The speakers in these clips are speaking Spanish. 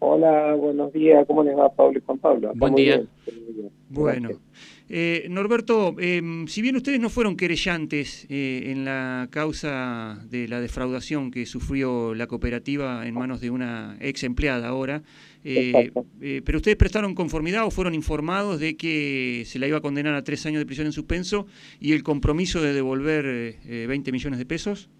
Hola, buenos días. ¿Cómo les va Pablo y Juan Pablo? Buen día. Bueno, eh, Norberto, em, si bien ustedes no fueron querellantes eh, en la causa de la defraudación que sufrió la cooperativa en manos de una ex empleada ahora, eh, pero ustedes prestaron conformidad o fueron informados de que se la iba a condenar a tres años de prisión en suspenso y el compromiso de devolver 20 millones de pesos?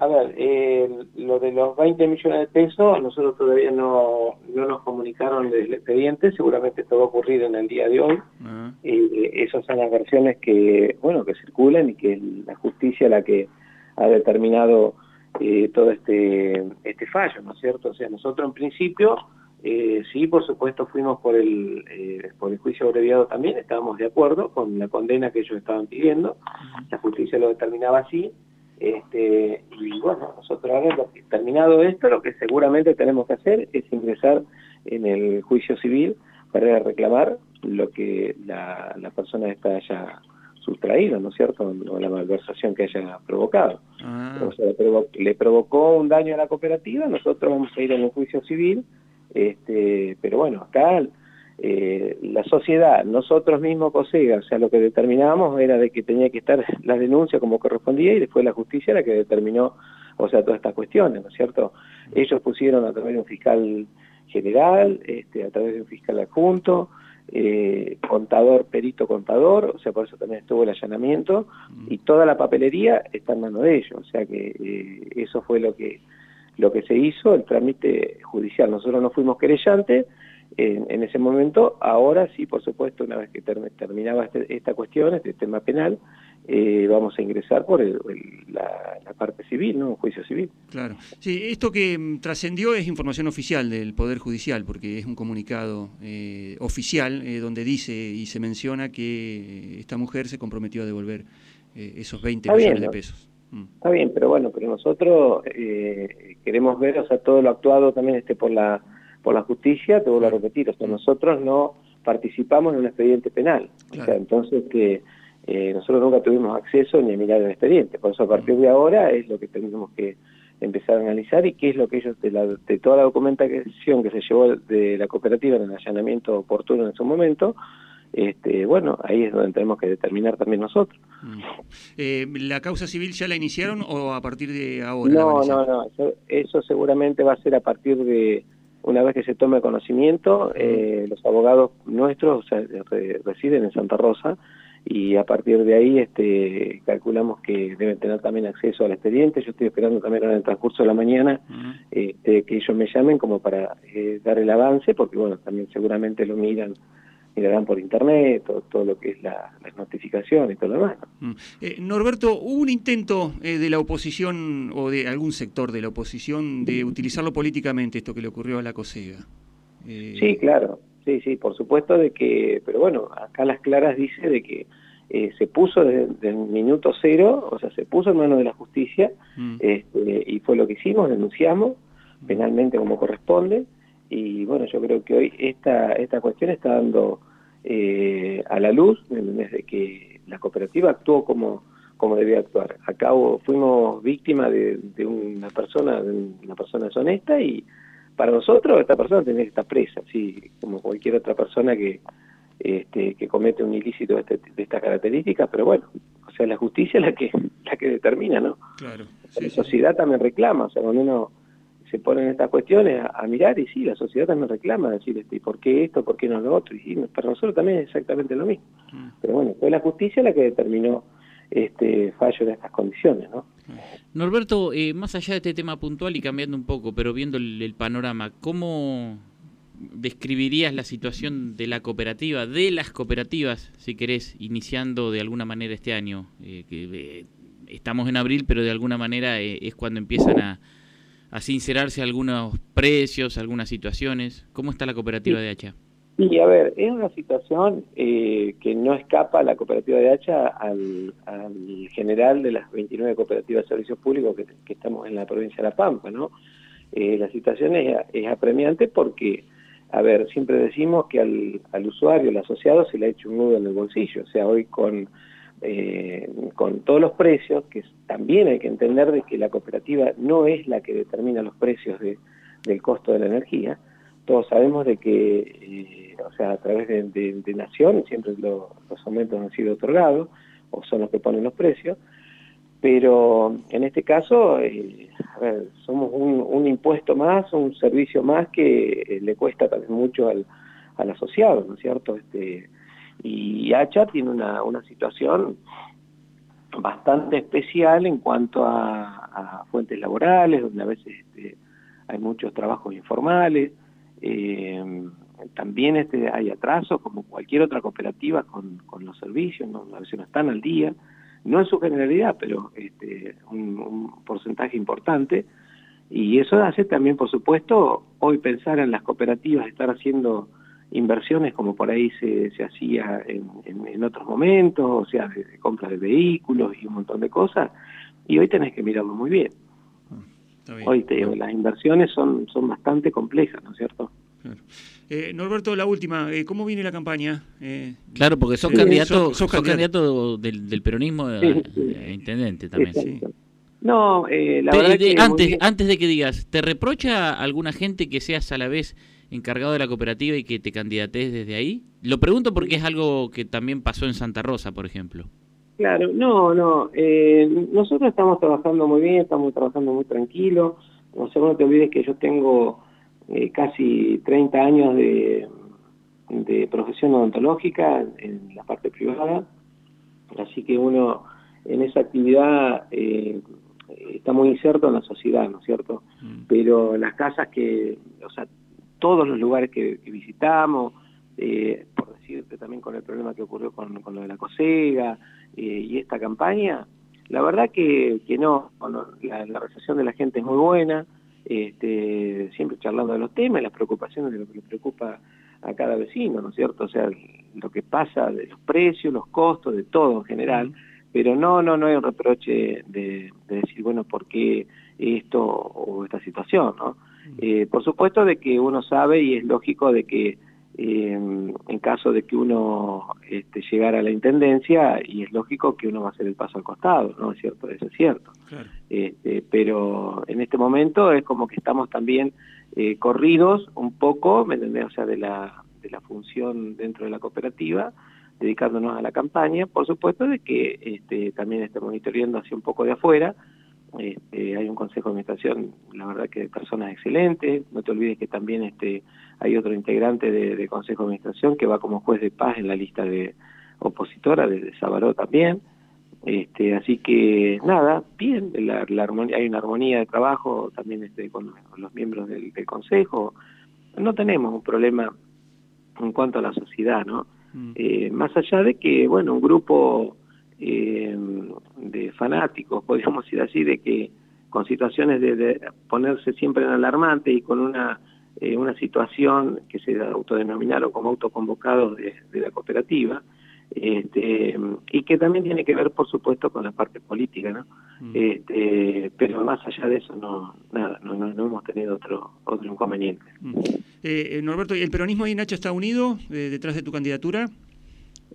A ver, eh, lo de los 20 millones de pesos, nosotros todavía no, no nos comunicaron del expediente, seguramente esto va a ocurrir en el día de hoy. Eh, esas son las versiones que, bueno, que circulan y que la justicia la que ha determinado eh, todo este, este fallo, ¿no es cierto? O sea, nosotros en principio, eh, sí, por supuesto, fuimos por el, eh, por el juicio abreviado también, estábamos de acuerdo con la condena que ellos estaban pidiendo, la justicia lo determinaba así, este, y bueno, nosotros ahora, terminado esto, lo que seguramente tenemos que hacer es ingresar en el juicio civil para reclamar lo que la, persona esta haya sustraído, ¿no es cierto?, o la malversación que haya provocado. Ah. O sea, le, provocó un daño a la cooperativa, nosotros vamos a ir en un juicio civil, este, pero bueno, acá eh, la sociedad, nosotros mismos COSEGA, o sea, lo que determinábamos era de que tenía que estar la denuncia como correspondía y después la justicia la que determinó, o sea, todas estas cuestiones, ¿no es cierto? Ellos pusieron a través de un fiscal general, este, a través de un fiscal adjunto, eh, contador, perito contador, o sea, por eso también estuvo el allanamiento, y toda la papelería está en manos de ellos, o sea que eh, eso fue lo que, lo que se hizo, el trámite judicial. Nosotros no fuimos querellantes, en, ese momento. Ahora sí, por supuesto, una vez que terminaba este, esta cuestión, este tema penal, eh, vamos a ingresar por la, parte civil, ¿no? Un juicio civil. Claro. Sí, esto que mm, trascendió es información oficial del Poder Judicial, porque es un comunicado eh, oficial eh, donde dice y se menciona que esta mujer se comprometió a devolver esos 20 millones de pesos. Mm. Está bien, pero bueno, pero nosotros queremos ver, o sea, todo lo actuado también este por la por la justicia, te vuelvo a repetir, o sea, nosotros no participamos en un expediente penal, o sea, entonces que eh, nosotros nunca tuvimos acceso ni a mirar el expediente, por eso a partir de ahora es lo que tenemos que empezar a analizar y qué es lo que ellos, de, la, de toda la documentación que se llevó de la cooperativa en el allanamiento oportuno en su momento, este, bueno, ahí es donde tenemos que determinar también nosotros. Mm. Eh, ¿La causa civil ya la iniciaron o a partir de ahora? No, no, no, eso seguramente va a ser a partir de una vez que se tome conocimiento, eh, los abogados nuestros residen en Santa Rosa y a partir de ahí este, calculamos que deben tener también acceso al expediente. Yo estoy esperando también en el transcurso de la mañana este, que ellos me llamen como para eh, dar el avance, porque bueno, también seguramente lo miran mirarán por internet, todo, todo lo que es la, las notificaciones y todo lo demás. Mm. Eh, Norberto, ¿hubo un intento eh, de la oposición o de algún sector de la oposición de utilizarlo políticamente, esto que le ocurrió a la COSEGA? Eh, sí, claro, sí, sí, por supuesto de que, pero bueno, acá las claras dice de que se puso desde, el minuto cero, o sea, se puso en manos de la justicia mm. este, y fue lo que hicimos, denunciamos penalmente como corresponde y bueno, yo creo que hoy esta, esta cuestión está dando eh, a la luz desde que la cooperativa actuó como, como debía actuar. Acá fuimos víctimas de, una persona, de una persona deshonesta y para nosotros esta persona tiene que estar presa, así como cualquier otra persona que, este, que comete un ilícito de, este, de estas características, pero bueno, o sea, la justicia es la que, la que determina, ¿no? Claro. la sociedad también reclama, o sea, cuando uno se ponen estas cuestiones a, mirar y sí, la sociedad también reclama, decir, este, ¿por qué esto, por qué no lo otro? Y para nosotros también es exactamente lo mismo. Mm. Pero bueno, fue la justicia la que determinó este fallo de estas condiciones, ¿no? Norberto, eh, más allá de este tema puntual y cambiando un poco, pero viendo el, panorama, ¿cómo describirías la situación de la cooperativa, de las cooperativas, si querés, iniciando de alguna manera este año? Eh, que eh, estamos en abril, pero de alguna manera es cuando empiezan a a sincerarse algunos precios, algunas situaciones? ¿Cómo está la cooperativa de Hacha? Y a ver, es una situación eh, que no escapa la cooperativa de Hacha al, general de las 29 cooperativas de servicios públicos que, estamos en la provincia de La Pampa, ¿no? Eh, la situación es, apremiante porque, a ver, siempre decimos que al, al usuario, al asociado, se le ha hecho un nudo en el bolsillo. O sea, hoy con eh, con todos los precios, que también hay que entender de que la cooperativa no es la que determina los precios de, del costo de la energía. Todos sabemos de que, eh, o sea, a través de, de, Nación siempre los aumentos han sido otorgados, o son los que ponen los precios, pero en este caso, eh, somos un, impuesto más, un servicio más que eh, le cuesta también mucho al, al asociado, ¿no es cierto? Este, y Hacha tiene una, una situación bastante especial en cuanto a, fuentes laborales, donde a veces este, hay muchos trabajos informales, eh, también este, hay atrasos como cualquier otra cooperativa con, con los servicios, a veces no están al día, no en su generalidad, pero este, un, porcentaje importante, y eso hace también, por supuesto, hoy pensar en las cooperativas, estar haciendo inversiones como por ahí se, se hacía en, en, otros momentos, o sea, de, compra de vehículos y un montón de cosas, y hoy tenés que mirarlo muy bien. Hoy te las inversiones son, son bastante complejas, ¿no es cierto? Eh, Norberto, la última, eh, ¿cómo viene la campaña? Eh, claro, porque sos candidato, sos, candidato del, peronismo a, intendente también. Sí. No, la verdad que antes, antes de que digas, ¿te reprocha alguna gente que seas a la vez encargado de la cooperativa y que te candidates desde ahí? Lo pregunto porque es algo que también pasó en Santa Rosa, por ejemplo. Claro, no, no. nosotros estamos trabajando muy bien, estamos trabajando muy tranquilo. No sé, no te olvides que yo tengo eh, casi 30 años de, de profesión odontológica en la parte privada, así que uno en esa actividad eh, está muy inserto en la sociedad, ¿no es cierto? Mm. Pero las casas que, o sea, todos los lugares que, visitamos, eh, por decirte también con el problema que ocurrió con, con lo de la cosega y esta campaña, la verdad que, que no, la, la recepción de la gente es muy buena, este, siempre charlando de los temas, las preocupaciones de lo que le preocupa a cada vecino, ¿no es cierto? O sea, lo que pasa de los precios, los costos, de todo en general, pero no, no, no hay un reproche de, decir, bueno, ¿por qué esto o esta situación, no? Eh, por supuesto de que uno sabe y es lógico de que en caso de que uno este, llegara a la intendencia, y es lógico que uno va a hacer el paso al costado, ¿no es cierto? Eso es cierto. Este, pero en este momento es como que estamos también eh, corridos un poco, ¿me entendés? O sea, de la, de la función dentro de la cooperativa, dedicándonos a la campaña, por supuesto de que este, también esté monitoreando hacia un poco de afuera, este, hay un consejo de administración, la verdad que de personas excelentes. No te olvides que también este, hay otro integrante de, consejo de administración que va como juez de paz en la lista de opositora de, Sabaró también. Este, así que nada, bien, la, armonía, hay una armonía de trabajo también este, con, los miembros del, consejo. No tenemos un problema en cuanto a la sociedad, ¿no? Mm. Eh, más allá de que, bueno, un grupo eh, de fanáticos, podríamos decir así, de que con situaciones de, ponerse siempre en alarmante y con una, eh, una situación que se autodenominaron como autoconvocados de, de la cooperativa, este, y que también tiene que ver, por supuesto, con la parte política, ¿no? Mm. Este, pero más allá de eso, no, nada, no, no, hemos tenido otro, otro inconveniente. Mm. Eh, Norberto, ¿y el peronismo ahí, Nacho, está unido eh, detrás de tu candidatura?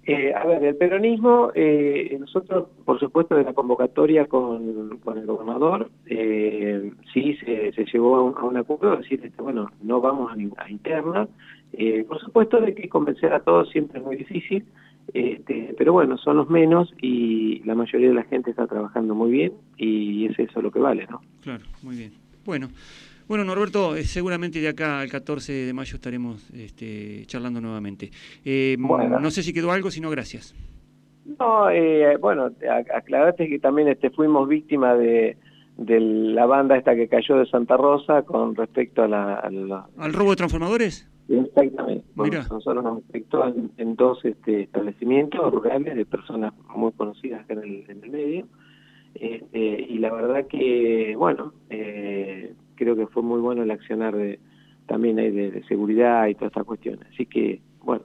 Eh, a ver, el peronismo, eh, nosotros, por supuesto, de la convocatoria con, con el gobernador, eh, sí se, se llegó a un, acuerdo, decir, este, bueno, no vamos a, interna. Eh, por supuesto, de que convencer a todos siempre es muy difícil, este, pero bueno, son los menos y la mayoría de la gente está trabajando muy bien y es eso lo que vale, ¿no? Claro, muy bien. Bueno. Bueno, Norberto, eh, seguramente de acá al 14 de mayo estaremos este, charlando nuevamente. Eh, no sé si quedó algo, si no, gracias. No, eh, bueno, aclaraste que también este, fuimos víctimas de, la banda esta que cayó de Santa Rosa con respecto a la... ¿Al robo de transformadores? Exactamente. nosotros nos afectó en, dos este, establecimientos rurales de personas muy conocidas acá en el, en el medio. Este, y la verdad que, bueno, eh, creo que fue muy bueno el accionar de también hay de, seguridad y todas estas cuestiones. Así que, bueno,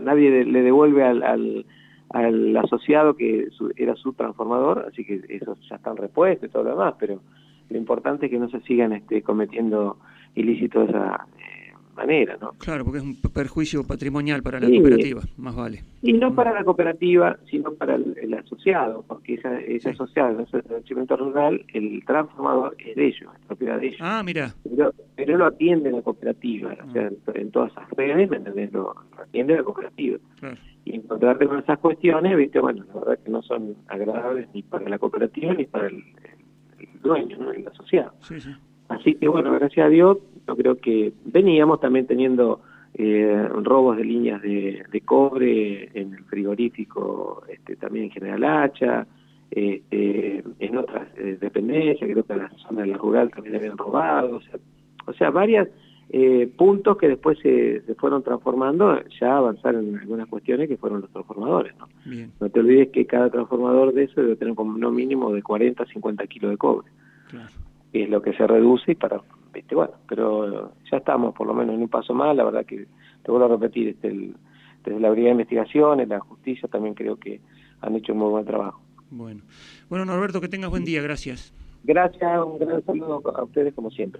nadie le devuelve al, al, asociado que era su transformador, así que eso ya está en repuesto y todo lo demás, pero lo importante es que no se sigan este, cometiendo ilícitos a, manera, ¿no? Claro, porque es un perjuicio patrimonial para la cooperativa, más vale. Y no para la cooperativa, sino para el, asociado, porque esa, ese asociado, ese crecimiento rural, el transformador es de ellos, es propiedad de ellos. Ah, mira. Pero, pero lo atiende la cooperativa, o sea, en, todas esas redes, ¿me entendés? Lo, atiende la cooperativa. Y encontrarte con esas cuestiones, viste, bueno, la verdad que no son agradables ni para la cooperativa ni para el, dueño, ¿no? el asociado. Sí, sí. Así que bueno, gracias a Dios, yo creo que veníamos también teniendo eh, robos de líneas de, cobre en el frigorífico, este, también en General Hacha, este, en otras eh, dependencias, creo que en la zona de la rural también habían robado, o sea, o sea varios eh, puntos que después se, se, fueron transformando, ya avanzaron en algunas cuestiones que fueron los transformadores. ¿no? no te olvides que cada transformador de eso debe tener como no mínimo de 40 a 50 kilos de cobre. Claro es lo que se reduce para, viste, bueno, pero ya estamos por lo menos en un paso más, la verdad que te vuelvo a repetir, este, desde la Brigada de Investigaciones, la justicia también creo que han hecho un muy buen trabajo. Bueno, bueno Norberto, que tengas buen día, gracias. Gracias, un gran saludo a ustedes como siempre.